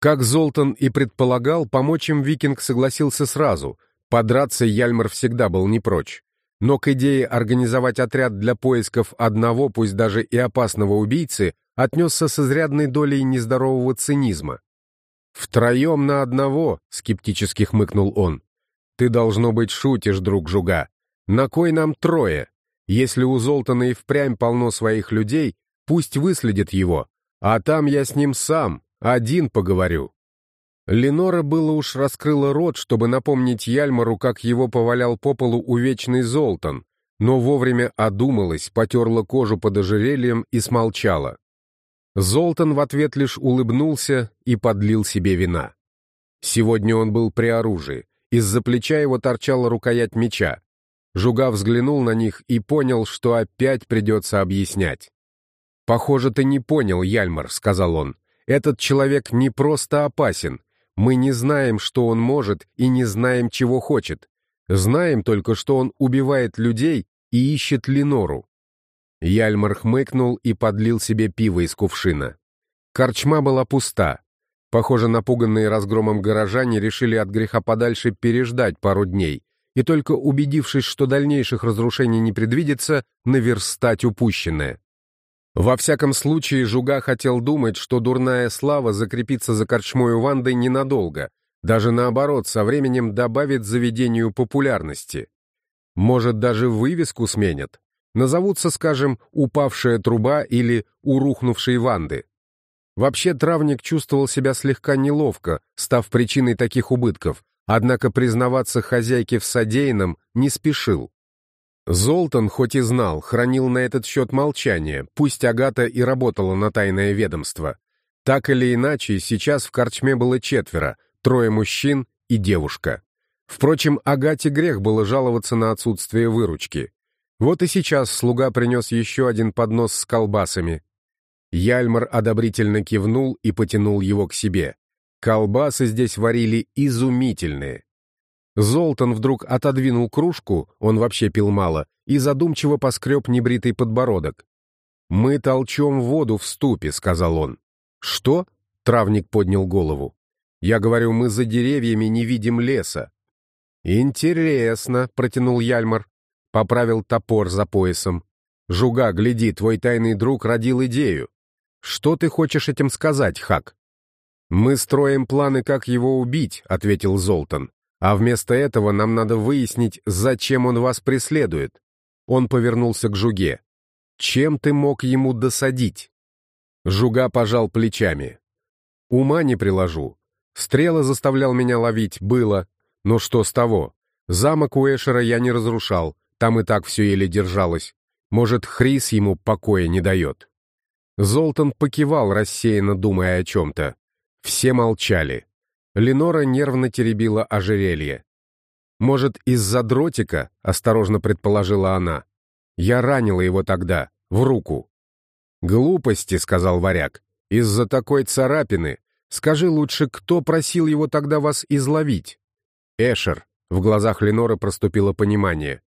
Как Золтан и предполагал, помочь им викинг согласился сразу. Подраться Яльмар всегда был не прочь. Но к идее организовать отряд для поисков одного, пусть даже и опасного убийцы, отнесся с изрядной долей нездорового цинизма. «Втроем на одного», — скептически хмыкнул он. «Ты, должно быть, шутишь, друг Жуга. На кой нам трое? Если у Золтана и впрямь полно своих людей, пусть выследит его, а там я с ним сам, один поговорю». Ленора было уж раскрыла рот, чтобы напомнить Яльмару, как его повалял по полу увечный Золтан, но вовремя одумалась, потерла кожу под ожерельем и смолчала. Золтан в ответ лишь улыбнулся и подлил себе вина. Сегодня он был при оружии. Из-за плеча его торчала рукоять меча. Жуга взглянул на них и понял, что опять придется объяснять. «Похоже, ты не понял, Яльмар», — сказал он. «Этот человек не просто опасен. Мы не знаем, что он может, и не знаем, чего хочет. Знаем только, что он убивает людей и ищет Ленору. Яльмар хмыкнул и подлил себе пиво из кувшина. Корчма была пуста. Похоже, напуганные разгромом горожане решили от греха подальше переждать пару дней и только убедившись, что дальнейших разрушений не предвидится, наверстать упущенное. Во всяком случае, Жуга хотел думать, что дурная слава закрепится за корчмою Вандой ненадолго, даже наоборот, со временем добавит заведению популярности. Может, даже вывеску сменят назовутся, скажем, «упавшая труба» или «урухнувшие ванды». Вообще травник чувствовал себя слегка неловко, став причиной таких убытков, однако признаваться хозяйке в содеянном не спешил. Золтан, хоть и знал, хранил на этот счет молчание, пусть Агата и работала на тайное ведомство. Так или иначе, сейчас в корчме было четверо, трое мужчин и девушка. Впрочем, Агате грех было жаловаться на отсутствие выручки. Вот и сейчас слуга принес еще один поднос с колбасами. Яльмар одобрительно кивнул и потянул его к себе. Колбасы здесь варили изумительные. Золтан вдруг отодвинул кружку, он вообще пил мало, и задумчиво поскреб небритый подбородок. «Мы толчем воду в ступе», — сказал он. «Что?» — травник поднял голову. «Я говорю, мы за деревьями не видим леса». «Интересно», — протянул Яльмар. Поправил топор за поясом. «Жуга, гляди, твой тайный друг родил идею. Что ты хочешь этим сказать, Хак?» «Мы строим планы, как его убить», — ответил Золтан. «А вместо этого нам надо выяснить, зачем он вас преследует». Он повернулся к Жуге. «Чем ты мог ему досадить?» Жуга пожал плечами. «Ума не приложу. Стрела заставлял меня ловить, было. Но что с того? Замок у Эшера я не разрушал, там и так все еле держалось. Может, Хрис ему покоя не дает. Золтан покивал, рассеянно думая о чем-то. Все молчали. Ленора нервно теребила ожерелье. «Может, из-за дротика?» — осторожно предположила она. «Я ранила его тогда, в руку». «Глупости», — сказал варяг. «Из-за такой царапины. Скажи лучше, кто просил его тогда вас изловить?» «Эшер». В глазах Леноры проступило понимание.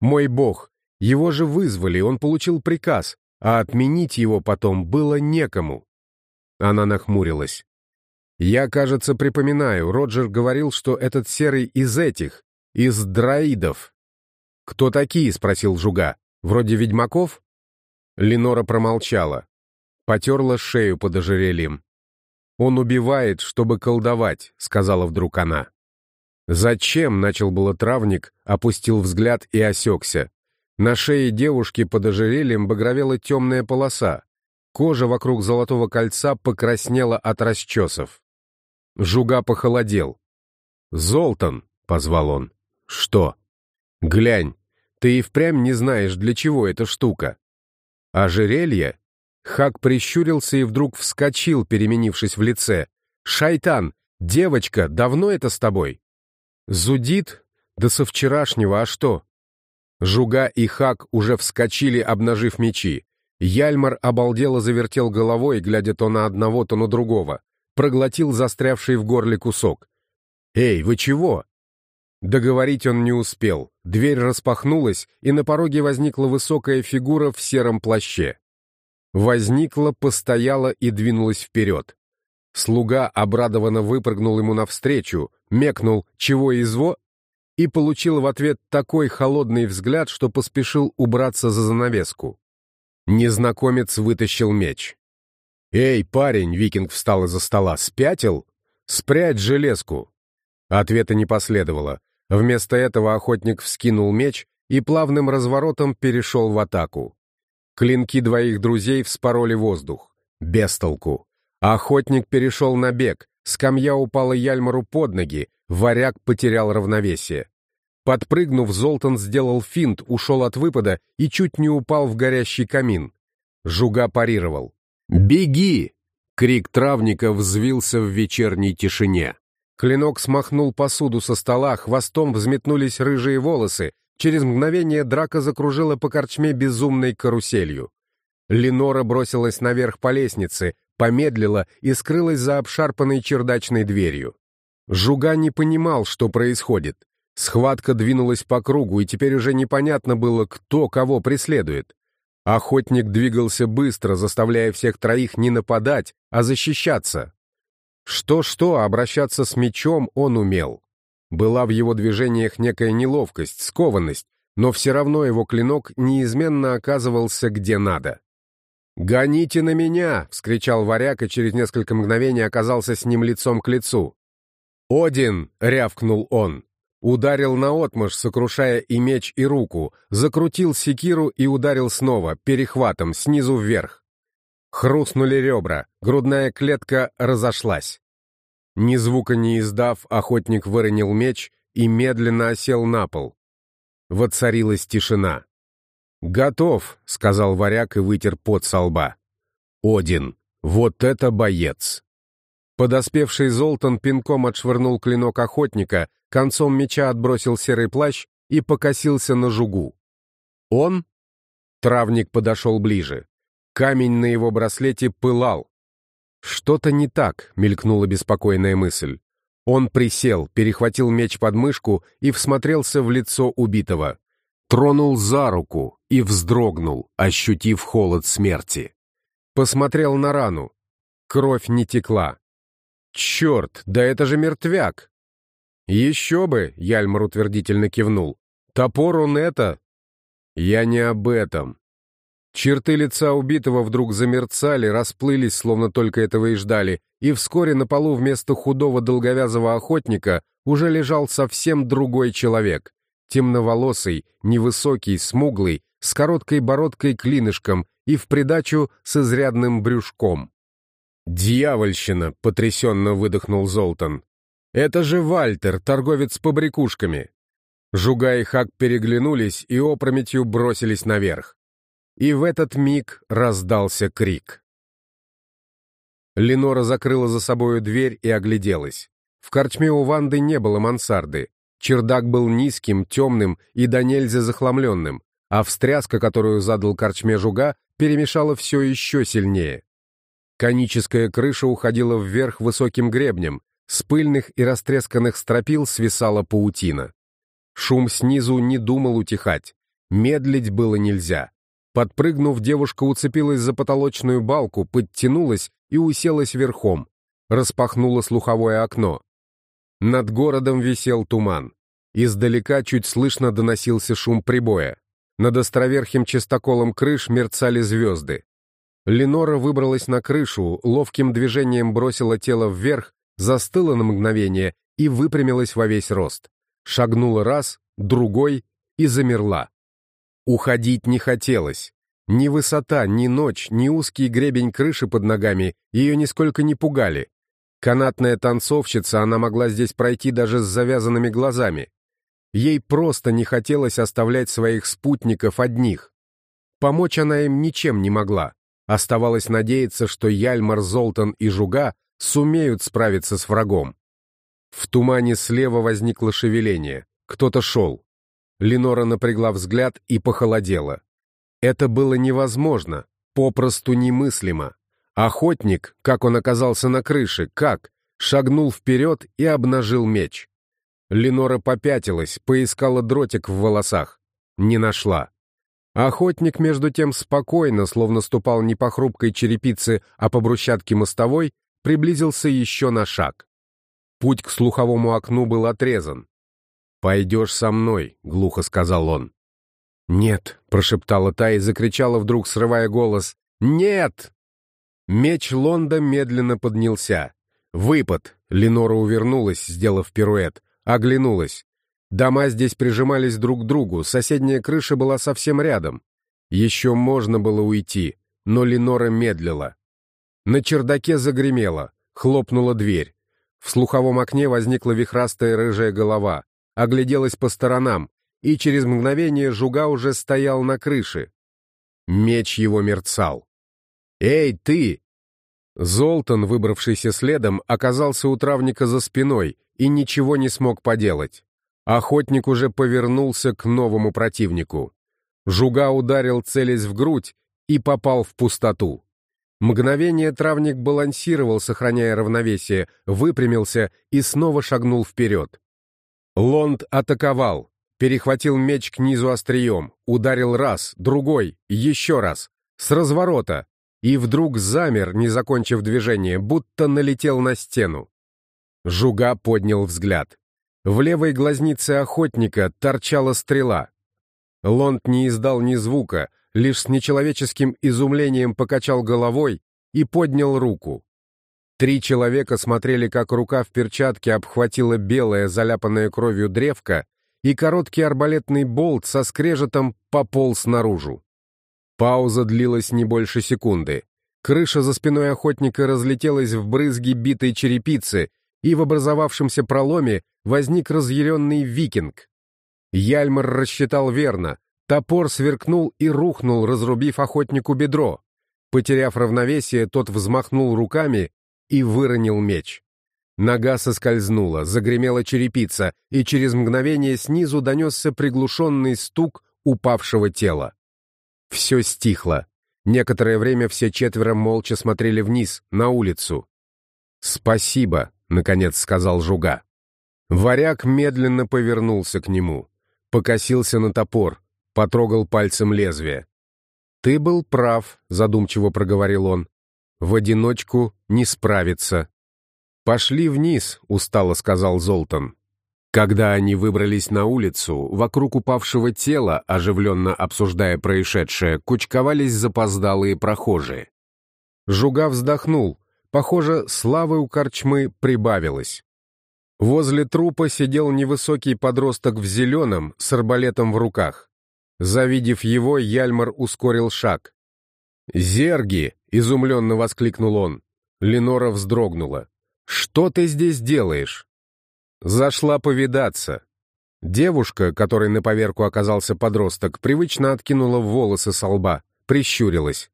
Мой бог, его же вызвали, он получил приказ, а отменить его потом было некому. Она нахмурилась. Я, кажется, припоминаю, Роджер говорил, что этот серый из этих, из драидов. «Кто такие?» — спросил Жуга. «Вроде ведьмаков?» Ленора промолчала. Потерла шею под ожерельем. «Он убивает, чтобы колдовать», — сказала вдруг она. «Зачем?» — начал было травник, опустил взгляд и осекся. На шее девушки под ожерельем багровела темная полоса. Кожа вокруг золотого кольца покраснела от расчесов. Жуга похолодел. «Золтан!» — позвал он. «Что?» «Глянь, ты и впрямь не знаешь, для чего эта штука». «Ожерелье?» Хак прищурился и вдруг вскочил, переменившись в лице. «Шайтан! Девочка, давно это с тобой?» Зудит? Да со вчерашнего, а что? Жуга и Хак уже вскочили, обнажив мечи. Яльмар обалдело завертел головой, глядя то на одного, то на другого. Проглотил застрявший в горле кусок. «Эй, вы чего?» Договорить он не успел. Дверь распахнулась, и на пороге возникла высокая фигура в сером плаще. Возникла, постояла и двинулась вперед. Слуга обрадованно выпрыгнул ему навстречу, мекнул «Чего изво?» и получил в ответ такой холодный взгляд, что поспешил убраться за занавеску. Незнакомец вытащил меч. «Эй, парень!» — викинг встал из-за стола. «Спятил? Спрячь железку!» Ответа не последовало. Вместо этого охотник вскинул меч и плавным разворотом перешел в атаку. Клинки двоих друзей вспороли воздух. Без толку. Охотник перешел на бег, скамья упала Яльмару под ноги, варяг потерял равновесие. Подпрыгнув, Золтан сделал финт, ушел от выпада и чуть не упал в горящий камин. Жуга парировал. «Беги!» Крик травника взвился в вечерней тишине. Клинок смахнул посуду со стола, хвостом взметнулись рыжие волосы. Через мгновение драка закружила по корчме безумной каруселью. Ленора бросилась наверх по лестнице, помедлила и скрылась за обшарпанной чердачной дверью. Жуга не понимал, что происходит. Схватка двинулась по кругу, и теперь уже непонятно было, кто кого преследует. Охотник двигался быстро, заставляя всех троих не нападать, а защищаться. Что-что, обращаться с мечом он умел. Была в его движениях некая неловкость, скованность, но все равно его клинок неизменно оказывался где надо. «Гоните на меня!» — вскричал варяг и через несколько мгновений оказался с ним лицом к лицу. «Один!» — рявкнул он. Ударил наотмашь, сокрушая и меч, и руку, закрутил секиру и ударил снова, перехватом, снизу вверх. Хрустнули ребра, грудная клетка разошлась. Ни звука не издав, охотник выронил меч и медленно осел на пол. Воцарилась тишина. «Готов», — сказал варяг и вытер пот со лба. «Один, вот это боец!» Подоспевший Золтан пинком отшвырнул клинок охотника, концом меча отбросил серый плащ и покосился на жугу. «Он?» Травник подошел ближе. Камень на его браслете пылал. «Что-то не так», — мелькнула беспокойная мысль. Он присел, перехватил меч под мышку и всмотрелся в лицо убитого. Тронул за руку и вздрогнул, ощутив холод смерти. Посмотрел на рану. Кровь не текла. «Черт, да это же мертвяк!» «Еще бы!» — Яльмар утвердительно кивнул. «Топор он это!» «Я не об этом. Черты лица убитого вдруг замерцали, расплылись, словно только этого и ждали, и вскоре на полу вместо худого долговязого охотника уже лежал совсем другой человек. Темноволосый, невысокий, смуглый, с короткой бородкой-клинышком и в придачу с изрядным брюшком. «Дьявольщина!» — потрясенно выдохнул Золтан. «Это же Вальтер, торговец с побрякушками!» Жуга и Хак переглянулись и опрометью бросились наверх. И в этот миг раздался крик. Ленора закрыла за собою дверь и огляделась. В корчме у Ванды не было мансарды. Чердак был низким, темным и до нельзя захламленным, а встряска, которую задал корчме жуга, перемешала все еще сильнее. Коническая крыша уходила вверх высоким гребнем, с пыльных и растресканных стропил свисала паутина. Шум снизу не думал утихать. Медлить было нельзя. Подпрыгнув, девушка уцепилась за потолочную балку, подтянулась и уселась верхом. Распахнула слуховое окно. Над городом висел туман. Издалека чуть слышно доносился шум прибоя. Над островерхим чистоколом крыш мерцали звезды. Ленора выбралась на крышу, ловким движением бросила тело вверх, застыла на мгновение и выпрямилась во весь рост. Шагнула раз, другой и замерла. Уходить не хотелось. Ни высота, ни ночь, ни узкий гребень крыши под ногами ее нисколько не пугали. Канатная танцовщица, она могла здесь пройти даже с завязанными глазами. Ей просто не хотелось оставлять своих спутников одних. Помочь она им ничем не могла. Оставалось надеяться, что Яльмар, Золтан и Жуга сумеют справиться с врагом. В тумане слева возникло шевеление. Кто-то шел. Ленора напрягла взгляд и похолодела. Это было невозможно, попросту немыслимо. Охотник, как он оказался на крыше, как, шагнул вперед и обнажил меч. Ленора попятилась, поискала дротик в волосах. Не нашла. Охотник, между тем, спокойно, словно ступал не по хрупкой черепице, а по брусчатке мостовой, приблизился еще на шаг. Путь к слуховому окну был отрезан. «Пойдешь со мной», — глухо сказал он. «Нет», — прошептала та и закричала вдруг, срывая голос. «Нет!» Меч Лонда медленно поднялся. Выпад. Ленора увернулась, сделав пируэт. Оглянулась. Дома здесь прижимались друг к другу, соседняя крыша была совсем рядом. Еще можно было уйти, но Ленора медлила. На чердаке загремело, хлопнула дверь. В слуховом окне возникла вихрастая рыжая голова, огляделась по сторонам, и через мгновение Жуга уже стоял на крыше. Меч его мерцал. «Эй, ты!» Золтан, выбравшийся следом, оказался у травника за спиной и ничего не смог поделать. Охотник уже повернулся к новому противнику. Жуга ударил, целясь в грудь, и попал в пустоту. Мгновение травник балансировал, сохраняя равновесие, выпрямился и снова шагнул вперед. Лонд атаковал, перехватил меч к низу острием, ударил раз, другой, еще раз, с разворота, и вдруг замер, не закончив движение, будто налетел на стену. Жуга поднял взгляд. В левой глазнице охотника торчала стрела. Лонд не издал ни звука, лишь с нечеловеческим изумлением покачал головой и поднял руку. Три человека смотрели, как рука в перчатке обхватила белое, заляпанное кровью древко, и короткий арбалетный болт со скрежетом пополз наружу. Пауза длилась не больше секунды. Крыша за спиной охотника разлетелась в брызги битой черепицы, и в образовавшемся проломе возник разъяренный викинг. Яльмар рассчитал верно. Топор сверкнул и рухнул, разрубив охотнику бедро. Потеряв равновесие, тот взмахнул руками и выронил меч. Нога соскользнула, загремела черепица, и через мгновение снизу донесся приглушенный стук упавшего тела. Все стихло. Некоторое время все четверо молча смотрели вниз, на улицу. «Спасибо», — наконец сказал Жуга. Варяг медленно повернулся к нему, покосился на топор, потрогал пальцем лезвие. «Ты был прав», — задумчиво проговорил он. «В одиночку не справиться». «Пошли вниз», — устало сказал Золтан. Когда они выбрались на улицу, вокруг упавшего тела, оживленно обсуждая происшедшее, кучковались запоздалые прохожие. Жуга вздохнул. Похоже, славы у корчмы прибавилось. Возле трупа сидел невысокий подросток в зеленом, с арбалетом в руках. Завидев его, Яльмар ускорил шаг. «Зерги!» — изумленно воскликнул он. Ленора вздрогнула. «Что ты здесь делаешь?» Зашла повидаться. Девушка, которой на поверку оказался подросток, привычно откинула волосы со лба, прищурилась.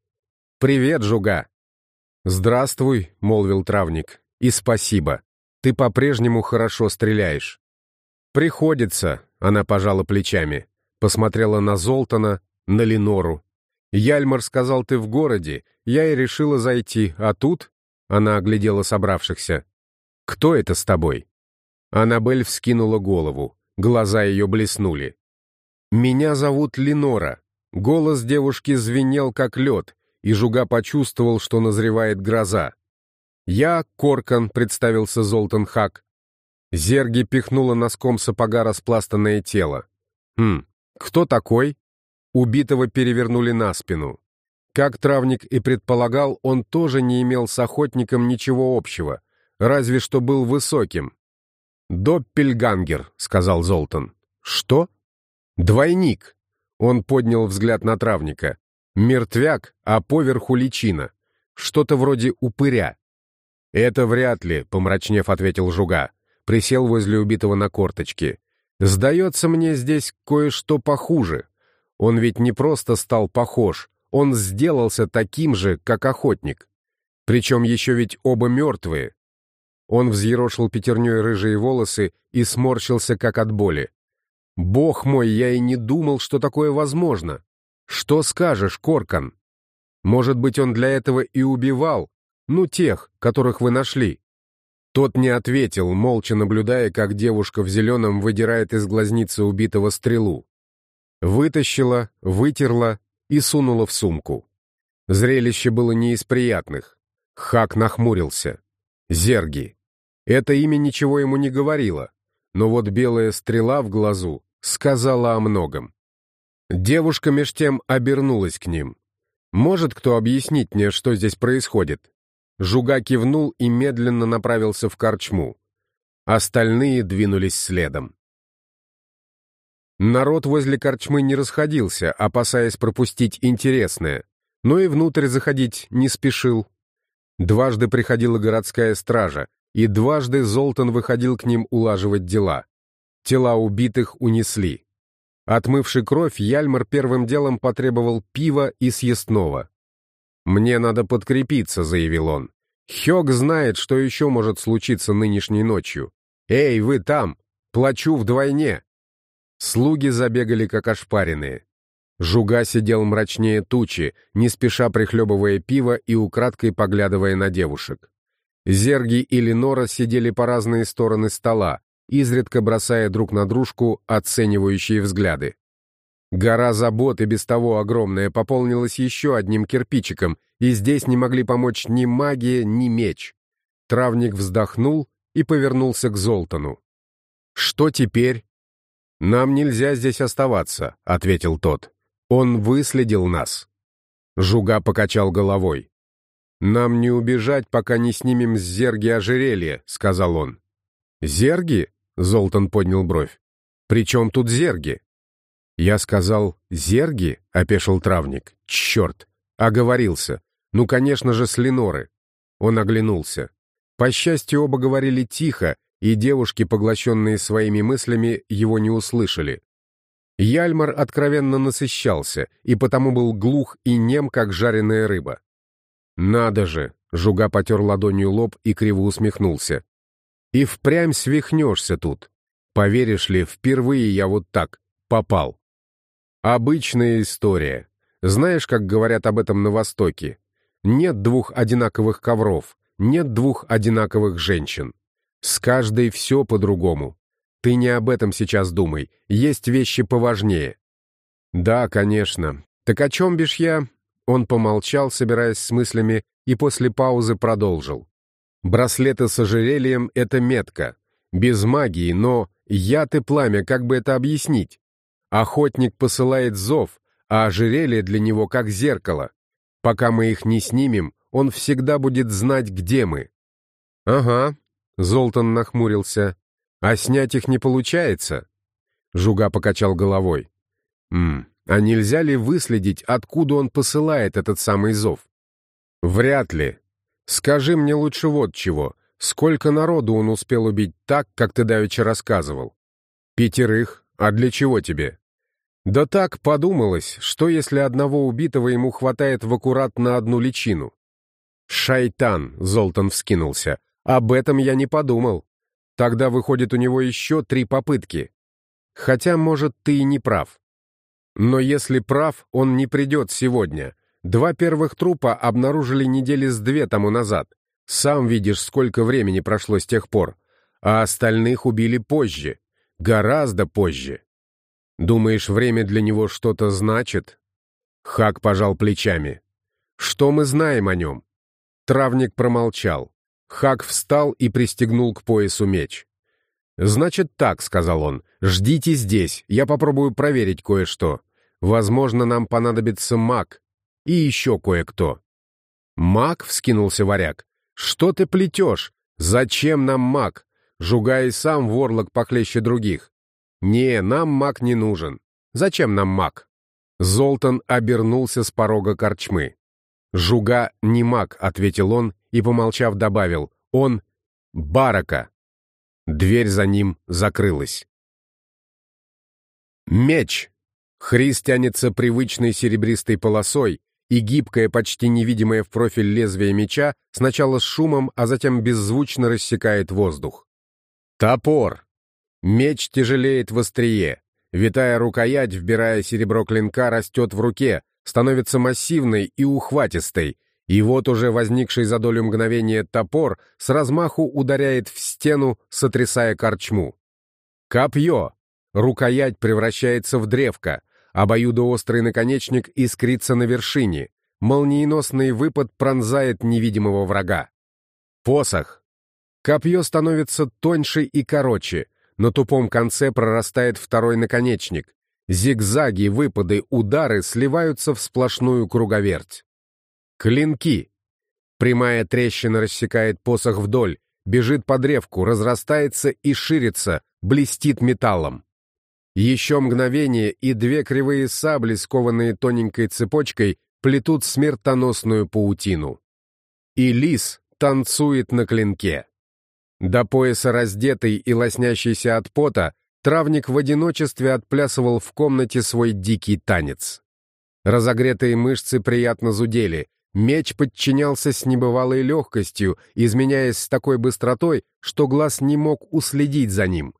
«Привет, жуга!» «Здравствуй», — молвил травник, — «и спасибо. Ты по-прежнему хорошо стреляешь». «Приходится», — она пожала плечами, посмотрела на Золтана, на Ленору. «Яльмар сказал, ты в городе, я и решила зайти, а тут...» — она оглядела собравшихся. «Кто это с тобой?» Аннабель вскинула голову, глаза ее блеснули. «Меня зовут Ленора». Голос девушки звенел, как лед, и Жуга почувствовал, что назревает гроза. «Я Коркан», — представился Золтан Хак. Зерги пихнула носком сапога распластанное тело. «Хм, кто такой?» Убитого перевернули на спину. Как травник и предполагал, он тоже не имел с охотником ничего общего, разве что был высоким, «Доппельгангер», — сказал Золтан. «Что?» «Двойник». Он поднял взгляд на травника. «Мертвяк, а поверху личина. Что-то вроде упыря». «Это вряд ли», — помрачнев ответил Жуга. Присел возле убитого на корточки. «Сдается мне здесь кое-что похуже. Он ведь не просто стал похож, он сделался таким же, как охотник. Причем еще ведь оба мертвые, он взъерошил пятерней рыжие волосы и сморщился, как от боли. «Бог мой, я и не думал, что такое возможно. Что скажешь, Коркан? Может быть, он для этого и убивал? Ну, тех, которых вы нашли?» Тот не ответил, молча наблюдая, как девушка в зеленом выдирает из глазницы убитого стрелу. Вытащила, вытерла и сунула в сумку. Зрелище было не из приятных. Хак нахмурился. Зерги. Это имя ничего ему не говорило, но вот белая стрела в глазу сказала о многом. Девушка меж тем обернулась к ним. «Может кто объяснить мне, что здесь происходит?» Жуга кивнул и медленно направился в корчму. Остальные двинулись следом. Народ возле корчмы не расходился, опасаясь пропустить интересное, но и внутрь заходить не спешил. Дважды приходила городская стража, и дважды Золтан выходил к ним улаживать дела. Тела убитых унесли. Отмывший кровь, Яльмар первым делом потребовал пива и съестного. «Мне надо подкрепиться», — заявил он. «Хёг знает, что еще может случиться нынешней ночью. Эй, вы там! Плачу вдвойне!» Слуги забегали, как ошпаренные. Жуга сидел мрачнее тучи, не спеша прихлебывая пиво и украдкой поглядывая на девушек. Зерги и Ленора сидели по разные стороны стола, изредка бросая друг на дружку оценивающие взгляды. Гора забот и без того огромная пополнилась еще одним кирпичиком, и здесь не могли помочь ни магия, ни меч. Травник вздохнул и повернулся к Золтану. «Что теперь?» «Нам нельзя здесь оставаться», — ответил тот. «Он выследил нас». Жуга покачал головой. «Нам не убежать, пока не снимем с зерги ожерелье», — сказал он. «Зерги?» — Золтан поднял бровь. «При чем тут зерги?» Я сказал «зерги?» — опешил травник. «Черт!» — оговорился. «Ну, конечно же, с Леноры». Он оглянулся. По счастью, оба говорили тихо, и девушки, поглощенные своими мыслями, его не услышали. Яльмар откровенно насыщался, и потому был глух и нем, как жареная рыба. «Надо же!» — Жуга потер ладонью лоб и криво усмехнулся. «И впрямь свихнешься тут. Поверишь ли, впервые я вот так попал». Обычная история. Знаешь, как говорят об этом на Востоке? Нет двух одинаковых ковров, нет двух одинаковых женщин. С каждой все по-другому. Ты не об этом сейчас думай, есть вещи поважнее. Да, конечно. Так о чем бишь я? Он помолчал, собираясь с мыслями, и после паузы продолжил. Браслеты с ожерельем — это метка. Без магии, но яд и пламя, как бы это объяснить? Охотник посылает зов, а ожерелье для него как зеркало. Пока мы их не снимем, он всегда будет знать, где мы. Ага, Золтан нахмурился. А снять их не получается? Жуга покачал головой. Мм, а нельзя ли выследить, откуда он посылает этот самый зов? Вряд ли. Скажи мне лучше вот чего. Сколько народу он успел убить так, как ты давеча рассказывал? Пятерых. А для чего тебе? Да так подумалось, что если одного убитого ему хватает в аккурат на одну личину? «Шайтан!» — Золтан вскинулся. «Об этом я не подумал. Тогда выходит у него еще три попытки. Хотя, может, ты и не прав. Но если прав, он не придет сегодня. Два первых трупа обнаружили недели с две тому назад. Сам видишь, сколько времени прошло с тех пор. А остальных убили позже. Гораздо позже. Думаешь, время для него что-то значит? Хак пожал плечами. Что мы знаем о нем? Травник промолчал. Хак встал и пристегнул к поясу меч. «Значит так», — сказал он, — «ждите здесь, я попробую проверить кое-что. Возможно, нам понадобится маг и еще кое-кто». «Маг?» — вскинулся варяг. «Что ты плетешь? Зачем нам маг? Жугай сам ворлок похлеще других. «Не, нам маг не нужен. Зачем нам маг?» Золтан обернулся с порога корчмы. «Жуга не маг», — ответил он и, помолчав, добавил. «Он барака». Дверь за ним закрылась. Меч. Хриз тянется привычной серебристой полосой, и гибкое, почти невидимое в профиль лезвие меча сначала с шумом, а затем беззвучно рассекает воздух. Топор. Меч тяжелеет в острие. Витая рукоять, вбирая серебро клинка, растет в руке, становится массивной и ухватистой, и вот уже возникший за долю мгновения топор с размаху ударяет в стену, сотрясая корчму. Копье. Рукоять превращается в древко. Обоюдоострый наконечник искрится на вершине. Молниеносный выпад пронзает невидимого врага. Посох. Копье становится тоньше и короче, на тупом конце прорастает второй наконечник. Зигзаги, выпады, удары сливаются в сплошную круговерть. Клинки. Прямая трещина рассекает посох вдоль, бежит по древку, разрастается и ширится, блестит металлом. Еще мгновение, и две кривые сабли, скованные тоненькой цепочкой, плетут смертоносную паутину. И лис танцует на клинке. До пояса раздетый и лоснящийся от пота, травник в одиночестве отплясывал в комнате свой дикий танец. Разогретые мышцы приятно зудели, меч подчинялся с небывалой легкостью, изменяясь с такой быстротой, что глаз не мог уследить за ним.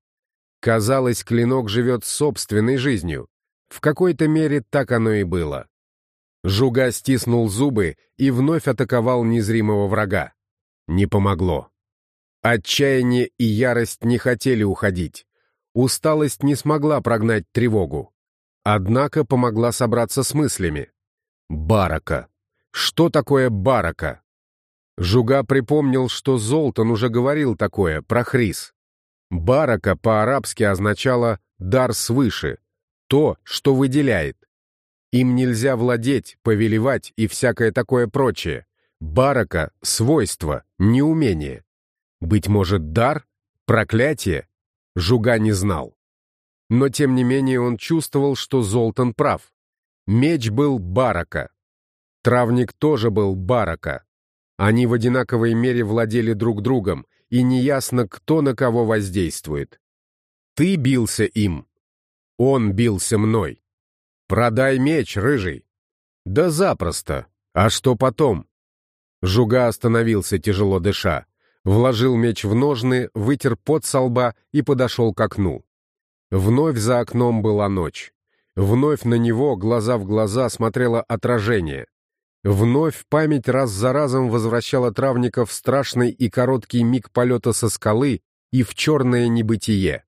Казалось, клинок живет собственной жизнью. В какой-то мере так оно и было. Жуга стиснул зубы и вновь атаковал незримого врага. Не помогло. Отчаяние и ярость не хотели уходить. Усталость не смогла прогнать тревогу. Однако помогла собраться с мыслями. Барака. Что такое барака? Жуга припомнил, что Золтан уже говорил такое про Хрис. Барака по-арабски означало «дар свыше», то, что выделяет. Им нельзя владеть, повелевать и всякое такое прочее. Барака — свойство, не умение. Быть может, дар? Проклятие? Жуга не знал. Но, тем не менее, он чувствовал, что Золтан прав. Меч был Барака. Травник тоже был Барака. Они в одинаковой мере владели друг другом, и неясно, кто на кого воздействует. Ты бился им. Он бился мной. Продай меч, рыжий. Да запросто. А что потом? Жуга остановился, тяжело дыша. Вложил меч в ножны, вытер пот со лба и подошел к окну. Вновь за окном была ночь. Вновь на него, глаза в глаза, смотрело отражение. Вновь память раз за разом возвращала травников в страшный и короткий миг полета со скалы и в черное небытие.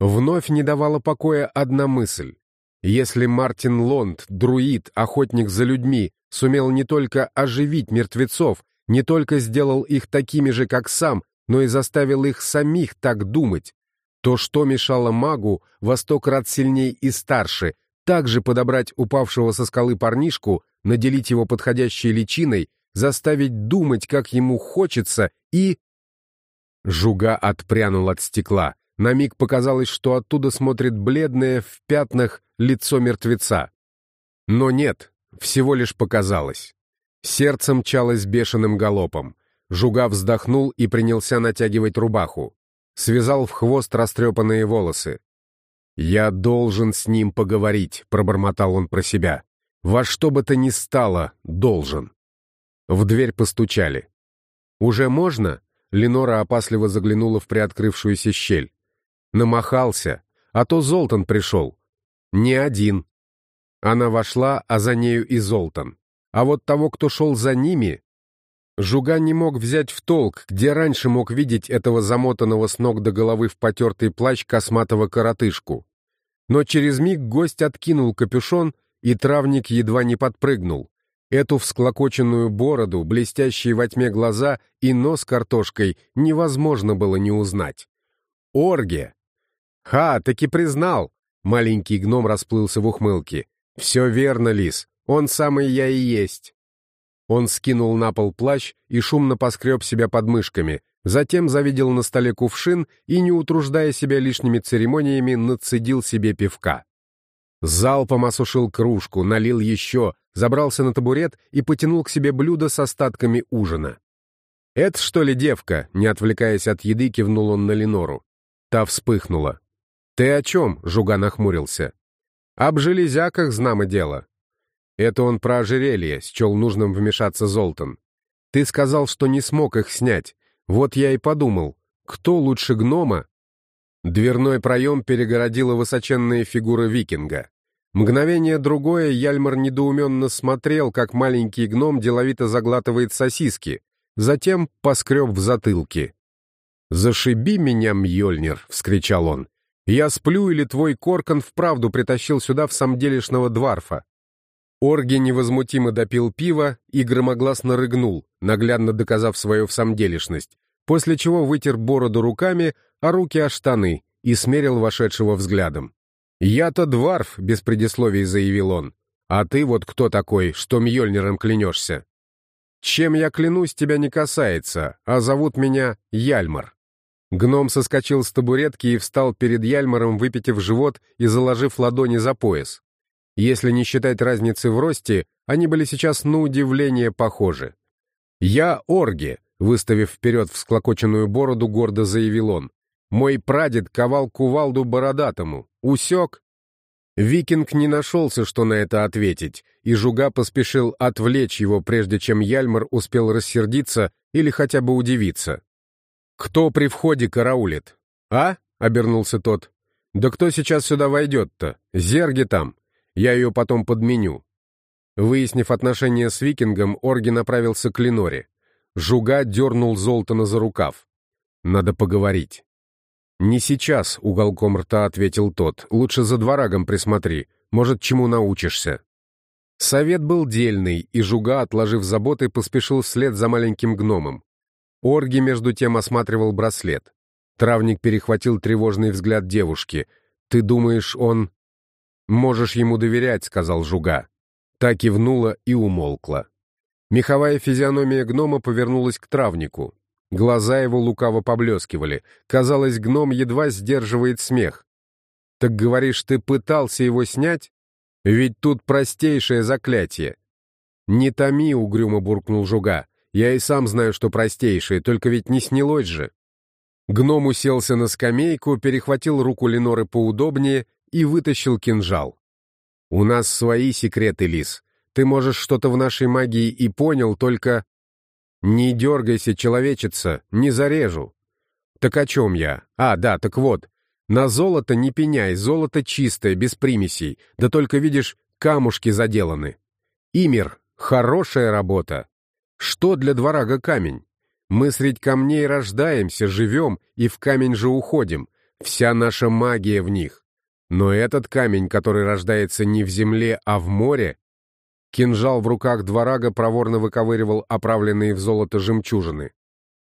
Вновь не давала покоя одна мысль. Если Мартин Лонд, друид, охотник за людьми, сумел не только оживить мертвецов, не только сделал их такими же, как сам, но и заставил их самих так думать, то что мешало магу во сто крат сильней и старше, также подобрать упавшего со скалы парнишку наделить его подходящей личиной, заставить думать, как ему хочется, и... Жуга отпрянул от стекла. На миг показалось, что оттуда смотрит бледное в пятнах лицо мертвеца. Но нет, всего лишь показалось. Сердце мчалось бешеным галопом. Жуга вздохнул и принялся натягивать рубаху. Связал в хвост растрепанные волосы. «Я должен с ним поговорить», — пробормотал он про себя. Во что бы то ни стало, должен. В дверь постучали. «Уже можно?» Ленора опасливо заглянула в приоткрывшуюся щель. Намахался, а то Золтан пришел. Не один. Она вошла, а за нею и Золтан. А вот того, кто шел за ними... Жуга не мог взять в толк, где раньше мог видеть этого замотанного с ног до головы в потертый плащ косматого коротышку. Но через миг гость откинул капюшон и травник едва не подпрыгнул. Эту всклокоченную бороду, блестящие во тьме глаза и нос картошкой невозможно было не узнать. Орге! Ха, таки признал! Маленький гном расплылся в ухмылке. «Все верно, лис, он самый я и есть». Он скинул на пол плащ и шумно поскреб себя под мышками, затем завидел на столе кувшин и, не утруждая себя лишними церемониями, нацедил себе пивка. Залпом осушил кружку, налил еще, забрался на табурет и потянул к себе блюдо с остатками ужина. «Это что ли девка?» — не отвлекаясь от еды, кивнул он на Ленору. Та вспыхнула. «Ты о чем?» — Жуга нахмурился. «Об железяках знамо дело». Это он про ожерелье, счел нужным вмешаться Золтан. «Ты сказал, что не смог их снять. Вот я и подумал, кто лучше гнома?» Дверной проем перегородила высоченная фигура викинга. Мгновение другое Яльмар недоуменно смотрел, как маленький гном деловито заглатывает сосиски, затем поскреб в затылке. «Зашиби меня, Мьёльнир!» — вскричал он. «Я сплю или твой Коркан вправду притащил сюда в самделишного дварфа?» Орги невозмутимо допил пиво и громогласно рыгнул, наглядно доказав свою всамделишность. после чего вытер бороду руками, а руки о штаны и смерил вошедшего взглядом. «Я-то дворф», — без предисловий заявил он. «А ты вот кто такой, что Мьёльниром клянешься?» «Чем я клянусь, тебя не касается, а зовут меня Яльмар». Гном соскочил с табуретки и встал перед Яльмаром, выпитив живот и заложив ладони за пояс. Если не считать разницы в росте, они были сейчас на удивление похожи. «Я Орги», — выставив вперед всклокоченную бороду, гордо заявил он. «Мой прадед ковал кувалду бородатому. Усек?» Викинг не нашелся, что на это ответить, и Жуга поспешил отвлечь его, прежде чем Яльмар успел рассердиться или хотя бы удивиться. «Кто при входе караулит?» «А?» — обернулся тот. «Да кто сейчас сюда войдет-то? Зерги там. Я ее потом подменю». Выяснив отношения с викингом, Орги направился к Леноре. Жуга дернул Золтана за рукав. «Надо поговорить». «Не сейчас», — уголком рта ответил тот. «Лучше за дворагом присмотри. Может, чему научишься». Совет был дельный, и Жуга, отложив заботы, поспешил вслед за маленьким гномом. Орги, между тем, осматривал браслет. Травник перехватил тревожный взгляд девушки. «Ты думаешь, он...» «Можешь ему доверять», — сказал Жуга. Та кивнула и умолкла. Меховая физиономия гнома повернулась к травнику. Глаза его лукаво поблескивали. Казалось, гном едва сдерживает смех. «Так говоришь, ты пытался его снять? Ведь тут простейшее заклятие». «Не томи», — угрюмо буркнул Жуга. «Я и сам знаю, что простейшее, только ведь не снялось же». Гном уселся на скамейку, перехватил руку Леноры поудобнее и вытащил кинжал. «У нас свои секреты, Лис. Ты, можешь, что-то в нашей магии и понял, только...» «Не дергайся, человечица, не зарежу». «Так о чем я? А, да, так вот. На золото не пеняй, золото чистое, без примесей, да только, видишь, камушки заделаны. Имир, хорошая работа. Что для дворага камень? Мы средь камней рождаемся, живем и в камень же уходим. Вся наша магия в них. Но этот камень, который рождается не в земле, а в море, Кинжал в руках дворага проворно выковыривал оправленные в золото жемчужины.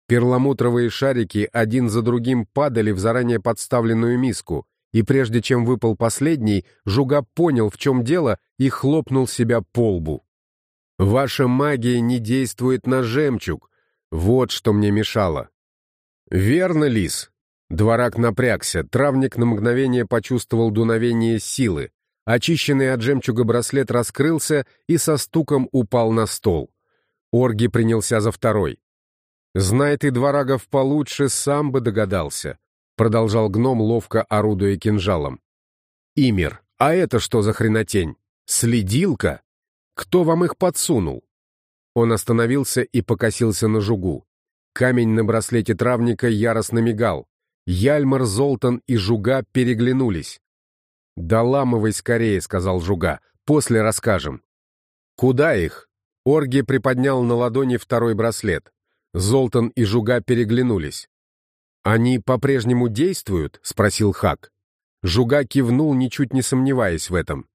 Перламутровые шарики один за другим падали в заранее подставленную миску, и прежде чем выпал последний, Жуга понял, в чем дело, и хлопнул себя по лбу. «Ваша магия не действует на жемчуг. Вот что мне мешало». «Верно, Лис?» Дворак напрягся, травник на мгновение почувствовал дуновение силы, Очищенный от жемчуга браслет раскрылся и со стуком упал на стол. Орги принялся за второй. «Знай ты дворагов получше, сам бы догадался», — продолжал гном, ловко орудуя кинжалом. «Имир, а это что за хренотень? Следилка? Кто вам их подсунул?» Он остановился и покосился на жугу. Камень на браслете травника яростно мигал. Яльмар, Золтан и жуга переглянулись. «Доламывай скорее», — сказал Жуга. «После расскажем». «Куда их?» Орги приподнял на ладони второй браслет. Золтан и Жуга переглянулись. «Они по-прежнему действуют?» — спросил Хак. Жуга кивнул, ничуть не сомневаясь в этом.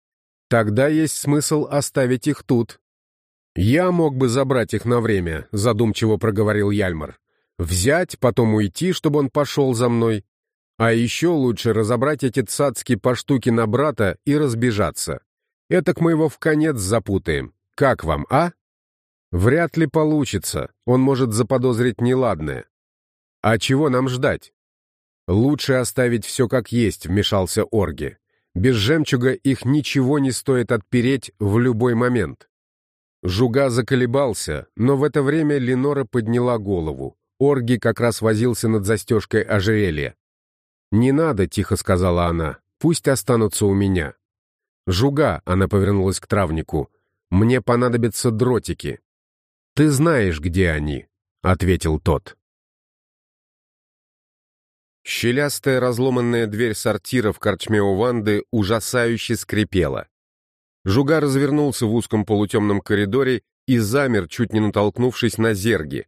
«Тогда есть смысл оставить их тут». «Я мог бы забрать их на время», — задумчиво проговорил Яльмар. «Взять, потом уйти, чтобы он пошел за мной. А еще лучше разобрать эти цацки по штуке на брата и разбежаться. Этак мы его в конец запутаем. Как вам, а? Вряд ли получится. Он может заподозрить неладное. А чего нам ждать? Лучше оставить все как есть, вмешался Орги. Без жемчуга их ничего не стоит отпереть в любой момент. Жуга заколебался, но в это время Ленора подняла голову. Орги как раз возился над застежкой ожерелья. «Не надо», — тихо сказала она, — «пусть останутся у меня». «Жуга», — она повернулась к травнику, — «мне понадобятся дротики». «Ты знаешь, где они», — ответил тот. Щелястая разломанная дверь сортира в корчме у Ванды ужасающе скрипела. Жуга развернулся в узком полутемном коридоре и замер, чуть не натолкнувшись на зерги.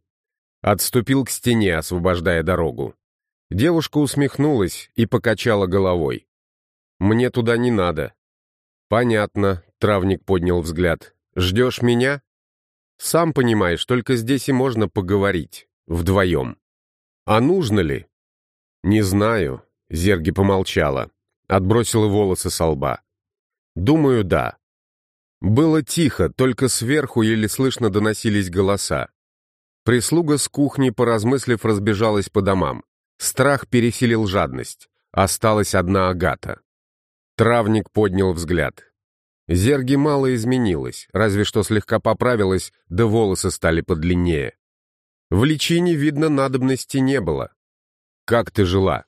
Отступил к стене, освобождая дорогу. Девушка усмехнулась и покачала головой. «Мне туда не надо». «Понятно», — травник поднял взгляд. «Ждешь меня?» «Сам понимаешь, только здесь и можно поговорить. Вдвоем». А нужно ли? Не знаю. Зерги помолчала. Отбросила волосы со лба. Думаю, да. Было тихо, только сверху еле слышно доносились голоса. Прислуга с кухни, поразмыслив, разбежалась по домам. Страх пересилил жадность. Осталась одна Агата. Травник поднял взгляд. Зерги мало изменилась, разве что слегка поправилась, да волосы стали подлиннее. В личине, видно, надобности не было. «Как ты жила?»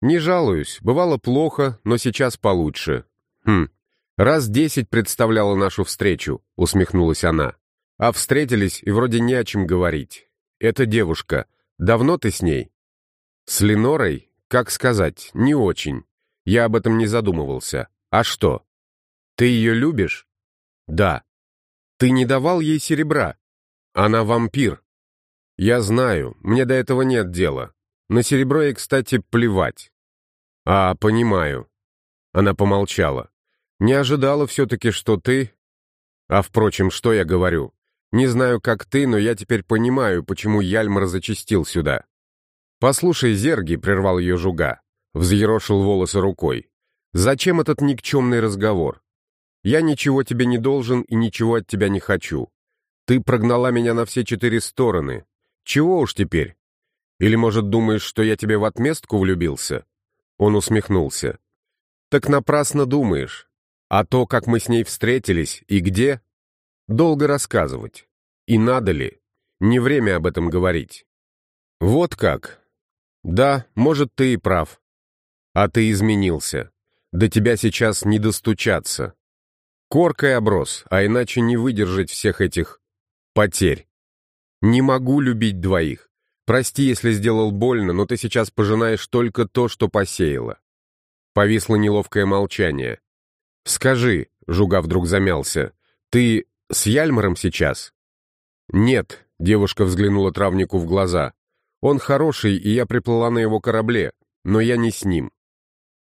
«Не жалуюсь, бывало плохо, но сейчас получше». «Хм, раз десять представляла нашу встречу», — усмехнулась она. «А встретились, и вроде не о чем говорить. Это девушка. Давно ты с ней?» «С Ленорой? Как сказать, не очень. Я об этом не задумывался. А что?» Ты ее любишь? Да. Ты не давал ей серебра? Она вампир. Я знаю, мне до этого нет дела. На серебро ей, кстати, плевать. А, понимаю. Она помолчала. Не ожидала все-таки, что ты... А, впрочем, что я говорю? Не знаю, как ты, но я теперь понимаю, почему Яльмар зачастил сюда. «Послушай, Зерги», — прервал ее жуга, взъерошил волосы рукой. «Зачем этот никчемный разговор? Я ничего тебе не должен и ничего от тебя не хочу. Ты прогнала меня на все четыре стороны. Чего уж теперь? Или, может, думаешь, что я тебе в отместку влюбился?» Он усмехнулся. «Так напрасно думаешь. А то, как мы с ней встретились и где, долго рассказывать. И надо ли? Не время об этом говорить». «Вот как. Да, может, ты и прав. А ты изменился. До тебя сейчас не достучаться. Коркой оброс, а иначе не выдержать всех этих потерь. Не могу любить двоих. Прости, если сделал больно, но ты сейчас пожинаешь только то, что посеяла. Повисло неловкое молчание. «Скажи», — Жуга вдруг замялся, — «ты с Яльмаром сейчас?» «Нет», — девушка взглянула травнику в глаза. «Он хороший, и я приплыла на его корабле, но я не с ним.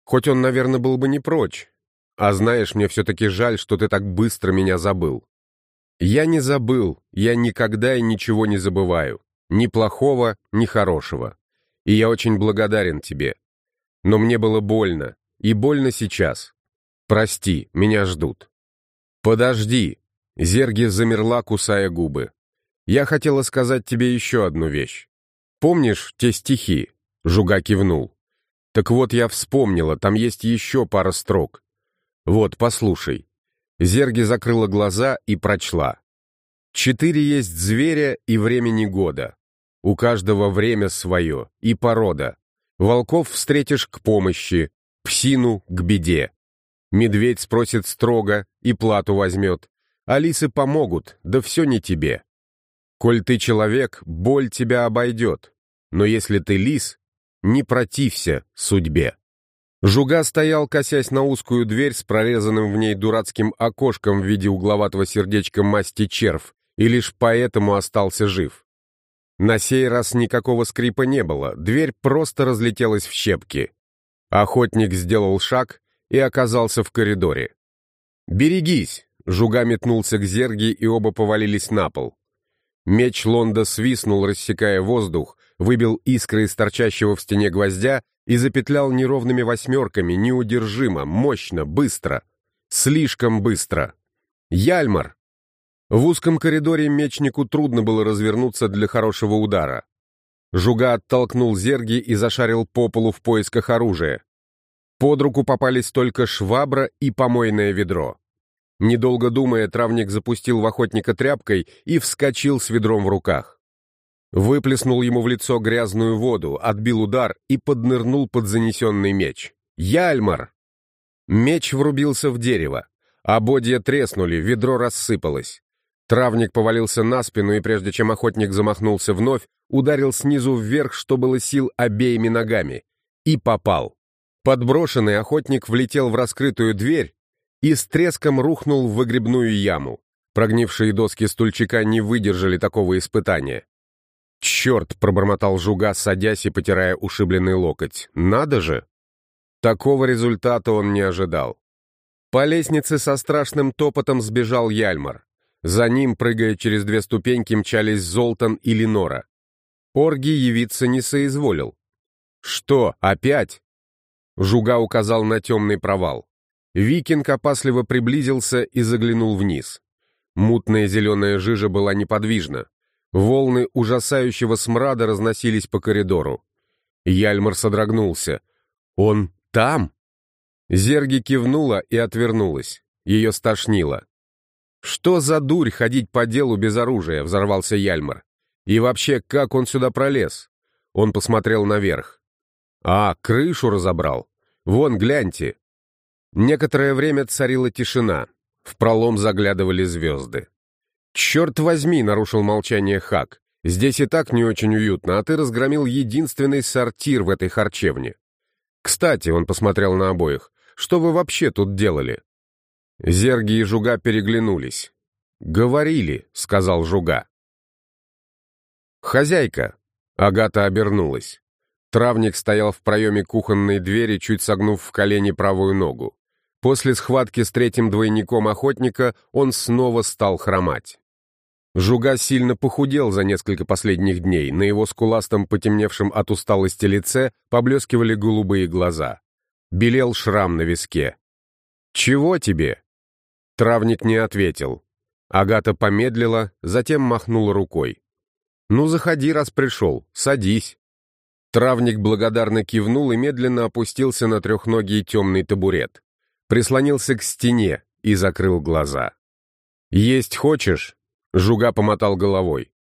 Хоть он, наверное, был бы не прочь, а знаешь, мне все-таки жаль, что ты так быстро меня забыл. Я не забыл, я никогда и ничего не забываю. Ни плохого, ни хорошего. И я очень благодарен тебе. Но мне было больно, и больно сейчас. Прости, меня ждут. Подожди. Зерги замерла, кусая губы. Я хотела сказать тебе еще одну вещь. Помнишь те стихи? Жуга кивнул. Так вот, я вспомнила, там есть еще пара строк. «Вот, послушай». Зерги закрыла глаза и прочла. «Четыре есть зверя и времени года. У каждого время свое и порода. Волков встретишь к помощи, псину к беде. Медведь спросит строго и плату возьмет. Алисы помогут, да все не тебе. Коль ты человек, боль тебя обойдет. Но если ты лис, не протився судьбе. Жуга стоял, косясь на узкую дверь с прорезанным в ней дурацким окошком в виде угловатого сердечка масти червь, и лишь поэтому остался жив. На сей раз никакого скрипа не было, дверь просто разлетелась в щепки. Охотник сделал шаг и оказался в коридоре. «Берегись!» — Жуга метнулся к зерги, и оба повалились на пол. Меч Лонда свистнул, рассекая воздух, выбил искры из торчащего в стене гвоздя и запетлял неровными восьмерками, неудержимо, мощно, быстро. Слишком быстро. Яльмар! В узком коридоре мечнику трудно было развернуться для хорошего удара. Жуга оттолкнул зерги и зашарил по полу в поисках оружия. Под руку попались только швабра и помойное ведро. Недолго думая, травник запустил в охотника тряпкой и вскочил с ведром в руках. Выплеснул ему в лицо грязную воду, отбил удар и поднырнул под занесенный меч. «Яльмар!» Меч врубился в дерево. Ободья треснули, ведро рассыпалось. Травник повалился на спину, и прежде чем охотник замахнулся вновь, ударил снизу вверх, что было сил обеими ногами. И попал. Подброшенный охотник влетел в раскрытую дверь и с треском рухнул в выгребную яму. Прогнившие доски стульчика не выдержали такого испытания. «Черт!» — пробормотал Жуга, садясь и потирая ушибленный локоть. «Надо же!» Такого результата он не ожидал. По лестнице со страшным топотом сбежал Яльмар. За ним, прыгая через две ступеньки, мчались Золтан и Ленора. Орги явиться не соизволил. «Что, опять?» Жуга указал на темный провал. Викинг опасливо приблизился и заглянул вниз. Мутная зеленая жижа была неподвижна. Волны ужасающего смрада разносились по коридору. Яльмар содрогнулся. «Он там?» Зерги кивнула и отвернулась. Ее стошнило. «Что за дурь ходить по делу без оружия?» — взорвался Яльмар. «И вообще, как он сюда пролез?» Он посмотрел наверх. «А, крышу разобрал. Вон, гляньте». Некоторое время царила тишина. В пролом заглядывали звезды. «Черт возьми!» — нарушил молчание Хак. «Здесь и так не очень уютно, а ты разгромил единственный сортир в этой харчевне. Кстати, — он посмотрел на обоих, — что вы вообще тут делали?» Зерги и Жуга переглянулись. «Говорили», — сказал Жуга. «Хозяйка!» — Агата обернулась. Травник стоял в проеме кухонной двери, чуть согнув в колени правую ногу. После схватки с третьим двойником охотника он снова стал хромать. Жуга сильно похудел за несколько последних дней, на его скуластом, потемневшем от усталости лице поблескивали голубые глаза. Белел шрам на виске. «Чего тебе?» Травник не ответил. Агата помедлила, затем махнула рукой. «Ну, заходи, раз пришел, садись». Травник благодарно кивнул и медленно опустился на трехногий темный табурет прислонился к стене и закрыл глаза. «Есть хочешь?» — Жуга помотал головой.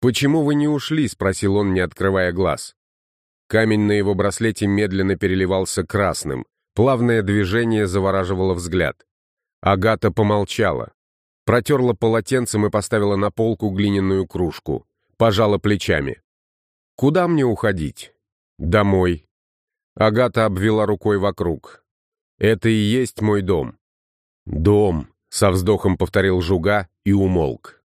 «Почему вы не ушли?» — спросил он, не открывая глаз. Камень на его браслете медленно переливался красным. Плавное движение завораживало взгляд. Агата помолчала. Протерла полотенцем и поставила на полку глиняную кружку. Пожала плечами. «Куда мне уходить?» «Домой». Агата обвела рукой вокруг. Это и есть мой дом». «Дом», — со вздохом повторил Жуга и умолк.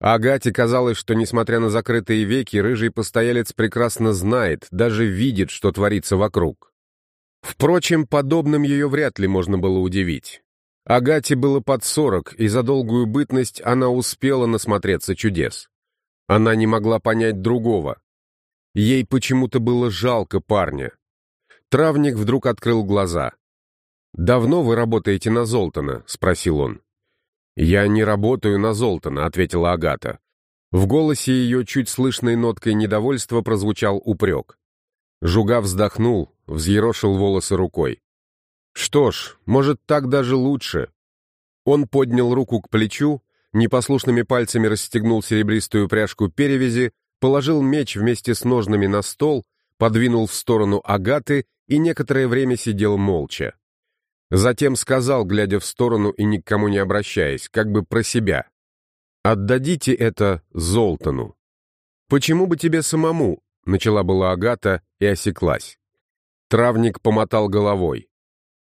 Агате казалось, что, несмотря на закрытые веки, рыжий постоялец прекрасно знает, даже видит, что творится вокруг. Впрочем, подобным ее вряд ли можно было удивить. Агате было под сорок, и за долгую бытность она успела насмотреться чудес. Она не могла понять другого. Ей почему-то было жалко парня. Травник вдруг открыл глаза. «Давно вы работаете на Золтана?» — спросил он. «Я не работаю на Золтана», — ответила Агата. В голосе ее чуть слышной ноткой недовольства прозвучал упрек. Жуга вздохнул, взъерошил волосы рукой. «Что ж, может, так даже лучше». Он поднял руку к плечу, непослушными пальцами расстегнул серебристую пряжку перевязи, положил меч вместе с ножнами на стол, подвинул в сторону Агаты и некоторое время сидел молча. Затем сказал, глядя в сторону и никому не обращаясь, как бы про себя. «Отдадите это Золтану». «Почему бы тебе самому?» — начала была Агата и осеклась. Травник помотал головой.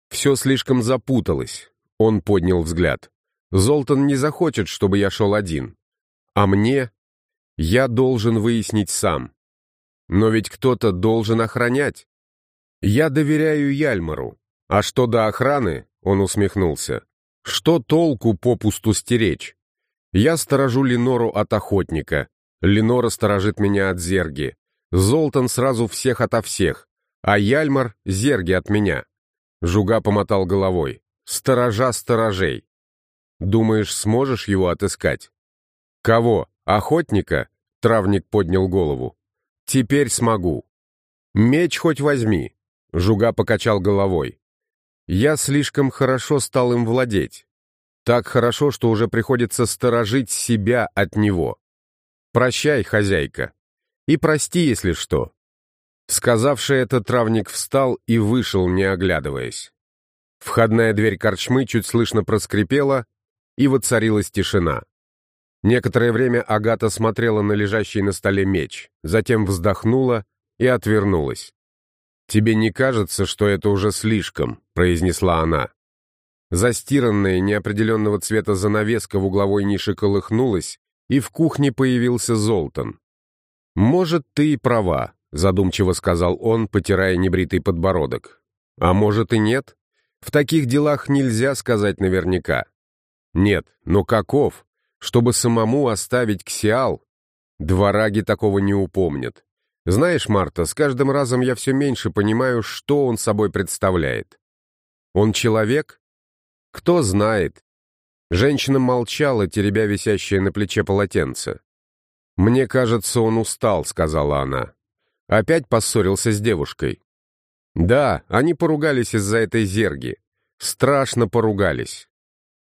Все слишком запуталось. Он поднял взгляд. Золтан не захочет, чтобы я шел один. А мне? Я должен выяснить сам. Но ведь кто-то должен охранять. Я доверяю Яльмару. А что до охраны, он усмехнулся, что толку попусту стеречь? Я сторожу Ленору от охотника, Ленора сторожит меня от зерги, Золтан сразу всех ото всех, а Яльмар — зерги от меня. Жуга помотал головой. Сторожа сторожей. Думаешь, сможешь его отыскать? Кого? Охотника? Травник поднял голову. Теперь смогу. Меч хоть возьми. Жуга покачал головой. Я слишком хорошо стал им владеть. Так хорошо, что уже приходится сторожить себя от него. Прощай, хозяйка. И прости, если что. Сказавший это, травник встал и вышел, не оглядываясь. Входная дверь корчмы чуть слышно проскрипела, и воцарилась тишина. Некоторое время Агата смотрела на лежащий на столе меч, затем вздохнула и отвернулась. «Тебе не кажется, что это уже слишком?» — произнесла она. Застиранная, неопределенного цвета занавеска в угловой нише колыхнулась, и в кухне появился Золтан. «Может, ты и права», — задумчиво сказал он, потирая небритый подбородок. «А может и нет? В таких делах нельзя сказать наверняка». «Нет, но каков? Чтобы самому оставить Ксиал?» Двораги такого не упомнят. Знаешь, Марта, с каждым разом я все меньше понимаю, что он собой представляет. Он человек? Кто знает. Женщина молчала, теребя висящее на плече полотенце. «Мне кажется, он устал», — сказала она. Опять поссорился с девушкой. Да, они поругались из-за этой зерги. Страшно поругались.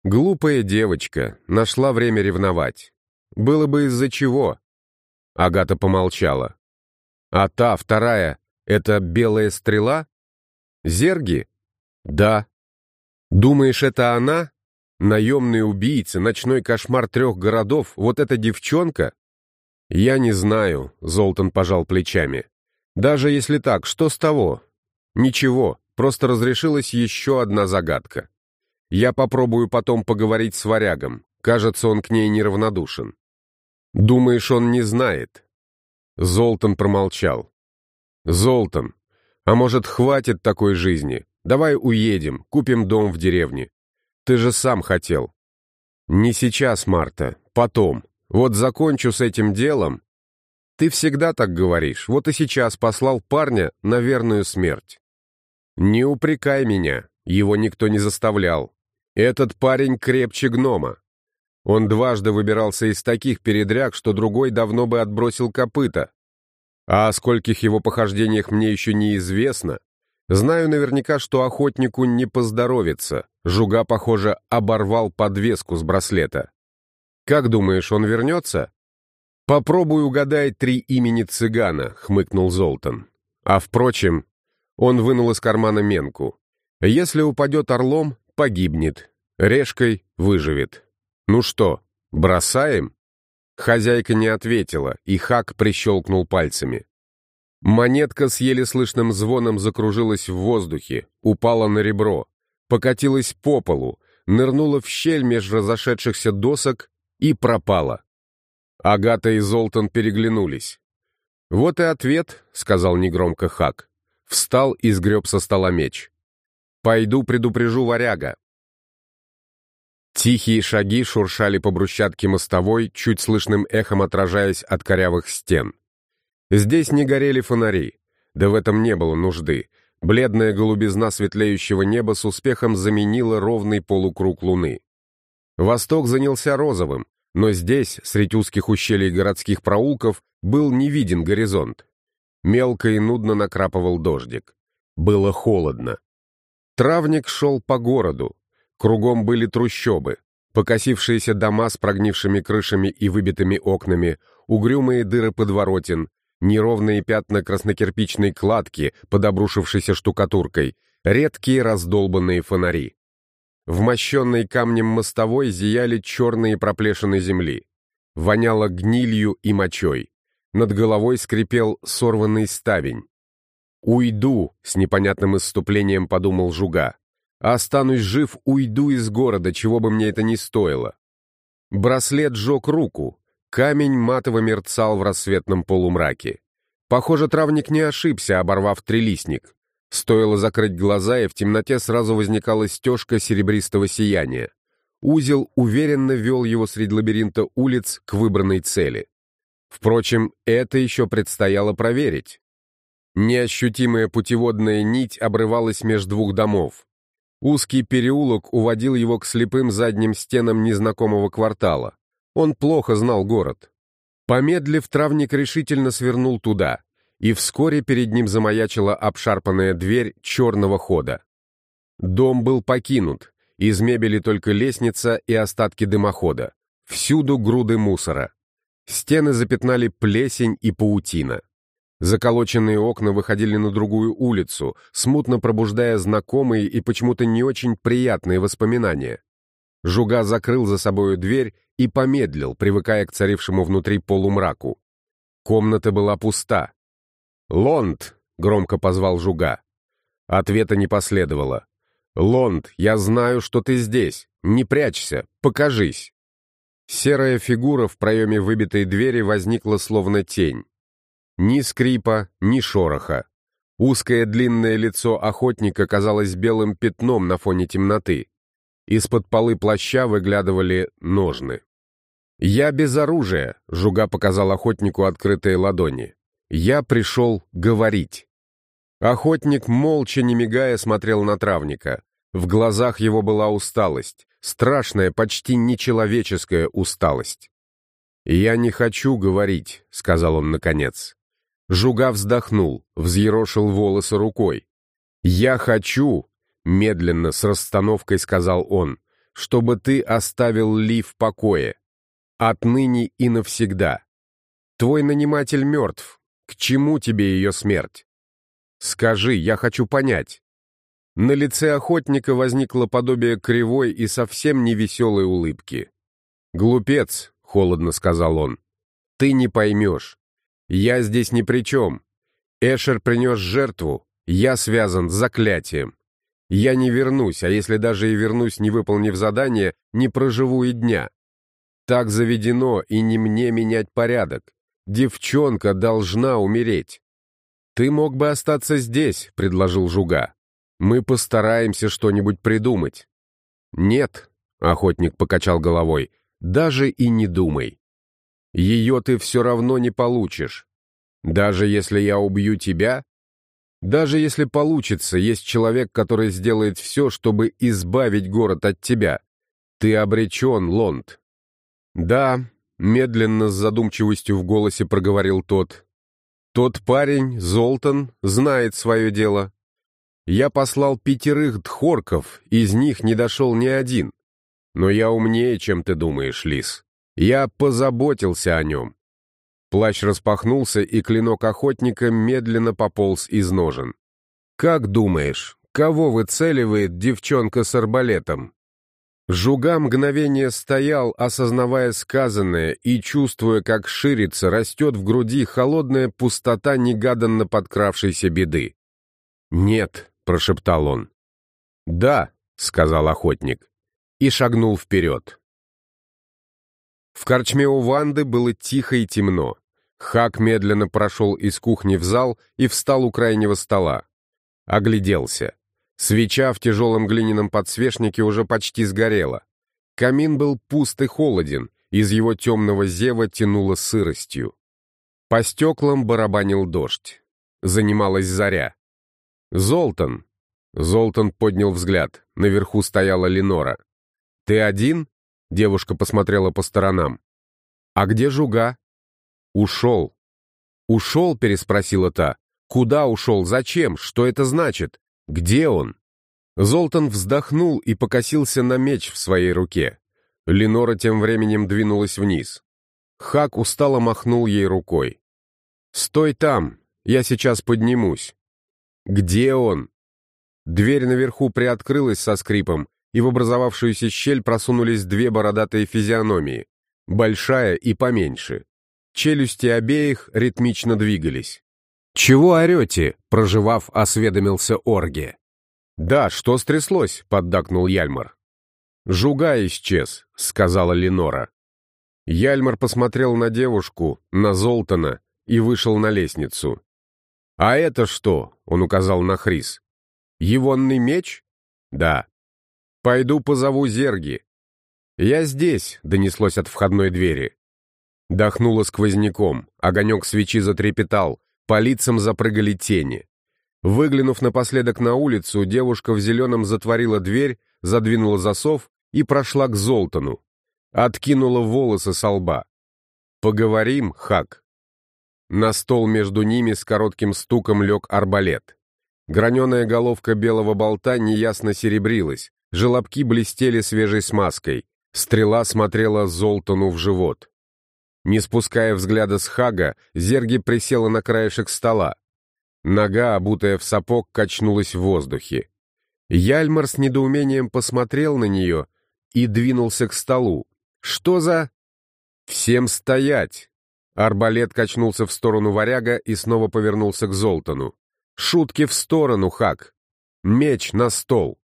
Глупая девочка, нашла время ревновать. Было бы из-за чего. Агата помолчала. А та, вторая, это белая стрела? Зерги? Да. Думаешь, это она? Наемный убийца, ночной кошмар трех городов, вот эта девчонка? Я не знаю, Золтан пожал плечами. Даже если так, что с того? Ничего, просто разрешилась еще одна загадка. Я попробую потом поговорить с варягом. Кажется, он к ней неравнодушен. Думаешь, он не знает? Золтан промолчал. Золтан, а может, хватит такой жизни? Давай уедем, купим дом в деревне. Ты же сам хотел. Не сейчас, Марта, потом. Вот закончу с этим делом. Ты всегда так говоришь, вот и сейчас послал парня на верную смерть. Не упрекай меня, его никто не заставлял. Этот парень крепче гнома. Он дважды выбирался из таких передряг, что другой давно бы отбросил копыта. А о скольких его похождениях мне еще неизвестно. Знаю наверняка, что охотнику не поздоровится. Жуга, похоже, оборвал подвеску с браслета. Как думаешь, он вернется? Попробуй угадай три имени цыгана, хмыкнул Золтан. А впрочем, он вынул из кармана менку. Если упадет орлом, погибнет. Решкой выживет. Ну что, бросаем? Хозяйка не ответила, и Хак прищелкнул пальцами. Монетка с еле слышным звоном закружилась в воздухе, упала на ребро, покатилась по полу, нырнула в щель меж разошедшихся досок и пропала. Агата и Золтан переглянулись. «Вот и ответ», — сказал негромко Хак. Встал и сгреб со стола меч. «Пойду предупрежу варяга». Тихие шаги шуршали по брусчатке мостовой, чуть слышным эхом отражаясь от корявых стен. Здесь не горели фонари, да в этом не было нужды. Бледная голубизна светлеющего неба с успехом заменила ровный полукруг луны. Восток занялся розовым, но здесь, среди узких ущелий городских проулков, был не виден горизонт. Мелко и нудно накрапывал дождик. Было холодно. Травник шел по городу. Кругом были трущобы, покосившиеся дома с прогнившими крышами и выбитыми окнами, угрюмые дыры подворотен, неровные пятна краснокирпичной кладки под обрушившейся штукатуркой, редкие раздолбанные фонари. В мощенной камнем мостовой зияли черные проплешины земли. Воняло гнилью и мочой. Над головой скрипел сорванный ставень. «Уйду», — с непонятным исступлением подумал Жуга. «Останусь жив, уйду из города, чего бы мне это ни стоило». Браслет жег руку, Камень матово мерцал в рассветном полумраке. Похоже, травник не ошибся, оборвав трилистник. Стоило закрыть глаза, и в темноте сразу возникала стежка серебристого сияния. Узел уверенно вел его среди лабиринта улиц к выбранной цели. Впрочем, это еще предстояло проверить. Неощутимая путеводная нить обрывалась между двух домов. Узкий переулок уводил его к слепым задним стенам незнакомого квартала. Он плохо знал город. Помедлив, травник решительно свернул туда, и вскоре перед ним замаячила обшарпанная дверь черного хода. Дом был покинут, из мебели только лестница и остатки дымохода. Всюду груды мусора. Стены запятнали плесень и паутина. Заколоченные окна выходили на другую улицу, смутно пробуждая знакомые и почему-то не очень приятные воспоминания. Жуга закрыл за собою дверь и помедлил, привыкая к царившему внутри полумраку. Комната была пуста. «Лонд!» — громко позвал Жуга. Ответа не последовало. «Лонд, я знаю, что ты здесь. Не прячься, покажись!» Серая фигура в проеме выбитой двери возникла словно тень. Ни скрипа, ни шороха. Узкое длинное лицо охотника казалось белым пятном на фоне темноты. Из-под полы плаща выглядывали ножны. «Я без оружия», — Жуга показал охотнику открытые ладони. «Я пришел говорить». Охотник, молча, не мигая, смотрел на травника. В глазах его была усталость, страшная, почти нечеловеческая усталость. «Я не хочу говорить», — сказал он наконец. Жуга вздохнул, взъерошил волосы рукой. «Я хочу», — медленно, с расстановкой сказал он, «чтобы ты оставил Ли в покое. Отныне и навсегда. Твой наниматель мертв. К чему тебе ее смерть? Скажи, я хочу понять». На лице охотника возникло подобие кривой и совсем невеселой улыбки. «Глупец», — холодно сказал он, — «ты не поймешь. Я здесь ни при чем. Эшер принес жертву, я связан с заклятием. Я не вернусь, а если даже и вернусь, не выполнив задание, не проживу и дня. Так заведено, и не мне менять порядок. Девчонка должна умереть. «Ты мог бы остаться здесь», — предложил Жуга. «Мы постараемся что-нибудь придумать». «Нет», — охотник покачал головой, — «даже и не думай. Ее ты все равно не получишь. Даже если я убью тебя, даже если получится, есть человек, который сделает все, чтобы избавить город от тебя. Ты обречен, Лонд. Да, медленно, с задумчивостью в голосе проговорил тот. Тот парень, Золтан, знает свое дело. Я послал пятерых дхорков, из них не дошел ни один. Но я умнее, чем ты думаешь, Лис. Я позаботился о нем. Плащ распахнулся, и клинок охотника медленно пополз из ножен. «Как думаешь, кого выцеливает девчонка с арбалетом?» Жуга мгновение стоял, осознавая сказанное и чувствуя, как ширится, растет в груди холодная пустота негаданно подкравшейся беды. «Нет», — прошептал он. «Да», — сказал охотник, и шагнул вперед. В корчме у Ванды было тихо и темно. Хак медленно прошел из кухни в зал и встал у крайнего стола. Огляделся. Свеча в тяжелом глиняном подсвечнике уже почти сгорела. Камин был пуст и холоден, из его темного зева тянуло сыростью. По стеклам барабанил дождь. Занималась заря. «Золтан!» Золтан поднял взгляд. Наверху стояла Ленора. «Ты один?» Девушка посмотрела по сторонам. «А где Жуга?» «Ушел». «Ушел?» — переспросила та. «Куда ушел? Зачем? Что это значит? Где он?» Золтан вздохнул и покосился на меч в своей руке. Ленора тем временем двинулась вниз. Хак устало махнул ей рукой. «Стой там, я сейчас поднимусь». «Где он?» Дверь наверху приоткрылась со скрипом, и в образовавшуюся щель просунулись две бородатые физиономии, большая и поменьше. Челюсти обеих ритмично двигались. «Чего орете?» — проживав, осведомился Орге. «Да, что стряслось?» — поддакнул Яльмар. «Жуга исчез», — сказала Ленора. Яльмар посмотрел на девушку, на Золтана и вышел на лестницу. «А это что?» — он указал на Хрис. «Егонный меч?» «Да». «Пойду позову Зерги». «Я здесь», — донеслось от входной двери. Дохнуло сквозняком, огонек свечи затрепетал, по лицам запрыгали тени. Выглянув напоследок на улицу, девушка в зеленом затворила дверь, задвинула засов и прошла к Золтану. Откинула волосы со лба. «Поговорим, Хак». На стол между ними с коротким стуком лег арбалет. Граненая головка белого болта неясно серебрилась, желобки блестели свежей смазкой. Стрела смотрела Золтану в живот. Не спуская взгляда с Хага, Зерги присела на краешек стола. Нога, обутая в сапог, качнулась в воздухе. Яльмар с недоумением посмотрел на нее и двинулся к столу. «Что за...» «Всем стоять!» Арбалет качнулся в сторону варяга и снова повернулся к Золтану. «Шутки в сторону, Хак! Меч на стол!»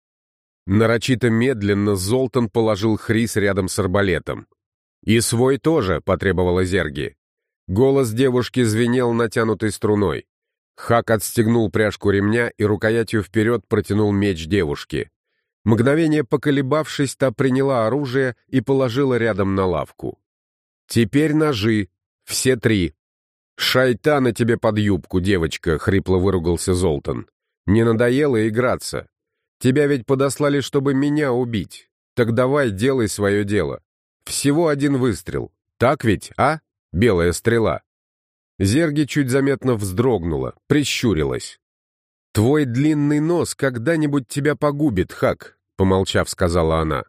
Нарочито медленно Золтан положил Хрис рядом с арбалетом. «И свой тоже», — потребовала Зерги. Голос девушки звенел натянутой струной. Хак отстегнул пряжку ремня и рукоятью вперед протянул меч девушки. Мгновение поколебавшись, та приняла оружие и положила рядом на лавку. Теперь ножи. Все три. «Шайтана тебе под юбку, девочка!» — хрипло выругался Золтан. «Не надоело играться? Тебя ведь подослали, чтобы меня убить. Так давай, делай свое дело. Всего один выстрел. Так ведь, а? Белая стрела». Зерги чуть заметно вздрогнула, прищурилась. «Твой длинный нос когда-нибудь тебя погубит, Хак», — помолчав, сказала она.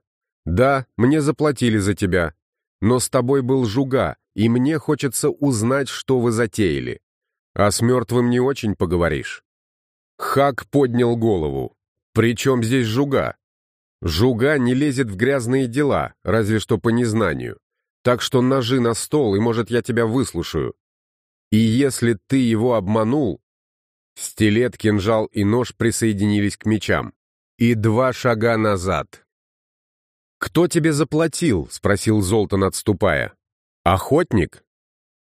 «Да, мне заплатили за тебя, но с тобой был жуга, и мне хочется узнать, что вы затеяли. А с мертвым не очень поговоришь». Хак поднял голову. «При чем здесь жуга?» «Жуга не лезет в грязные дела, разве что по незнанию. Так что ножи на стол, и, может, я тебя выслушаю. И если ты его обманул, Стилет, кинжал и нож присоединились к мечам. И два шага назад. «Кто тебе заплатил?» — спросил Золтан, отступая. «Охотник?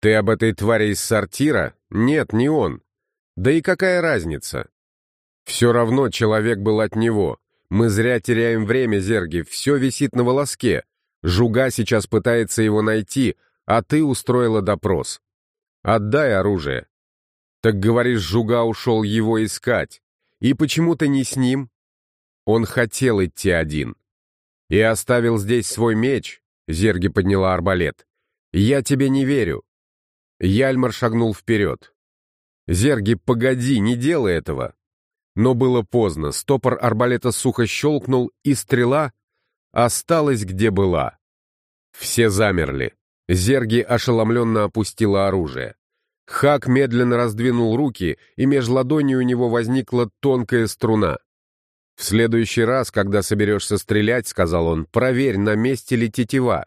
Ты об этой твари из сортира? Нет, не он. Да и какая разница? Все равно человек был от него. Мы зря теряем время, Зерги, все висит на волоске. Жуга сейчас пытается его найти, а ты устроила допрос. Отдай оружие. Так говоришь, Жуга ушел его искать. И почему-то не с ним. Он хотел идти один. И оставил здесь свой меч, Зерги подняла арбалет. Я тебе не верю. Яльмар шагнул вперед. Зерги, погоди, не делай этого. Но было поздно, стопор арбалета сухо щелкнул, и стрела осталась где была. Все замерли. Зерги ошеломленно опустила оружие. Хак медленно раздвинул руки, и меж ладонью у него возникла тонкая струна. «В следующий раз, когда соберешься стрелять, — сказал он, — проверь, на месте ли тетива».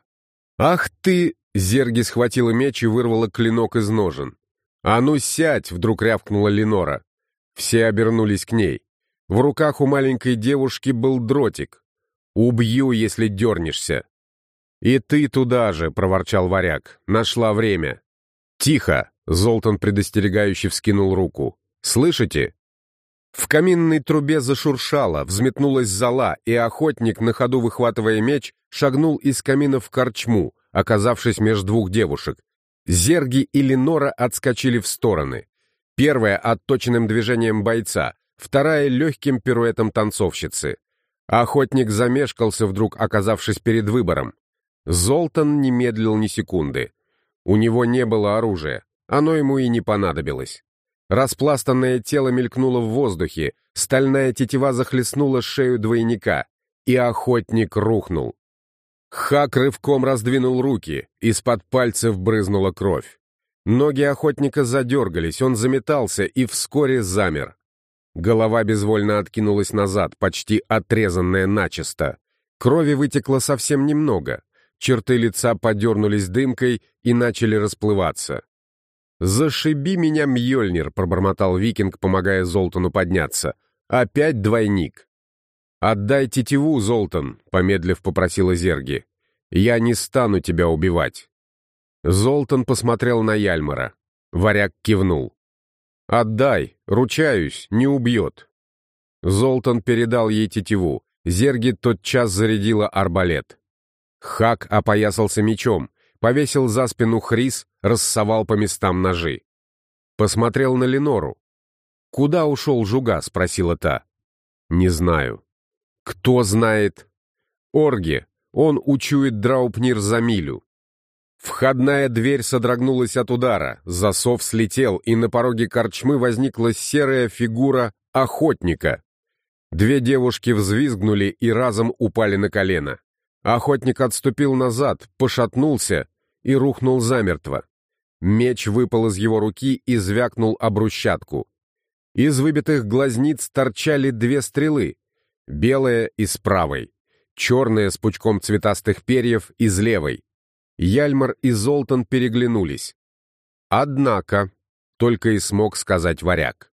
«Ах ты!» — Зерги схватила меч и вырвала клинок из ножен. «А ну сядь!» — вдруг рявкнула Ленора. Все обернулись к ней. В руках у маленькой девушки был дротик. «Убью, если дернешься». «И ты туда же!» — проворчал варяг. «Нашла время». «Тихо!» Золтан предостерегающе вскинул руку. «Слышите?» В каминной трубе зашуршало, взметнулась зола, и охотник, на ходу выхватывая меч, шагнул из камина в корчму, оказавшись между двух девушек. Зерги и Ленора отскочили в стороны. Первая — отточенным движением бойца, вторая — легким пируэтом танцовщицы. Охотник замешкался, вдруг оказавшись перед выбором. Золтан не медлил ни секунды. У него не было оружия. Оно ему и не понадобилось. Распластанное тело мелькнуло в воздухе, стальная тетива захлестнула шею двойника, и охотник рухнул. Хак рывком раздвинул руки, из-под пальцев брызнула кровь. Ноги охотника задергались, он заметался и вскоре замер. Голова безвольно откинулась назад, почти отрезанная начисто. Крови вытекло совсем немного. Черты лица подернулись дымкой и начали расплываться. «Зашиби меня, Мьёльнир», — пробормотал викинг, помогая Золтану подняться. «Опять двойник». «Отдай тетиву, Золтан», — помедлив попросила Зерги. «Я не стану тебя убивать». Золтан посмотрел на Яльмара. Варяг кивнул. «Отдай, ручаюсь, не убьет». Золтан передал ей тетиву. Зерги тотчас зарядила арбалет. Хак опоясался мечом, повесил за спину Хрис, рассовал по местам ножи. Посмотрел на Ленору. «Куда ушел Жуга?» — спросила та. «Не знаю». «Кто знает?» «Орги. Он учует Драупнир за милю». Входная дверь содрогнулась от удара, засов слетел, и на пороге корчмы возникла серая фигура охотника. Две девушки взвизгнули и разом упали на колено. Охотник отступил назад, пошатнулся и рухнул замертво. Меч выпал из его руки и звякнул об брусчатку. Из выбитых глазниц торчали две стрелы, белая из правой, черная с пучком цветастых перьев из левой. Яльмар и Золтан переглянулись. «Однако», — только и смог сказать варяг.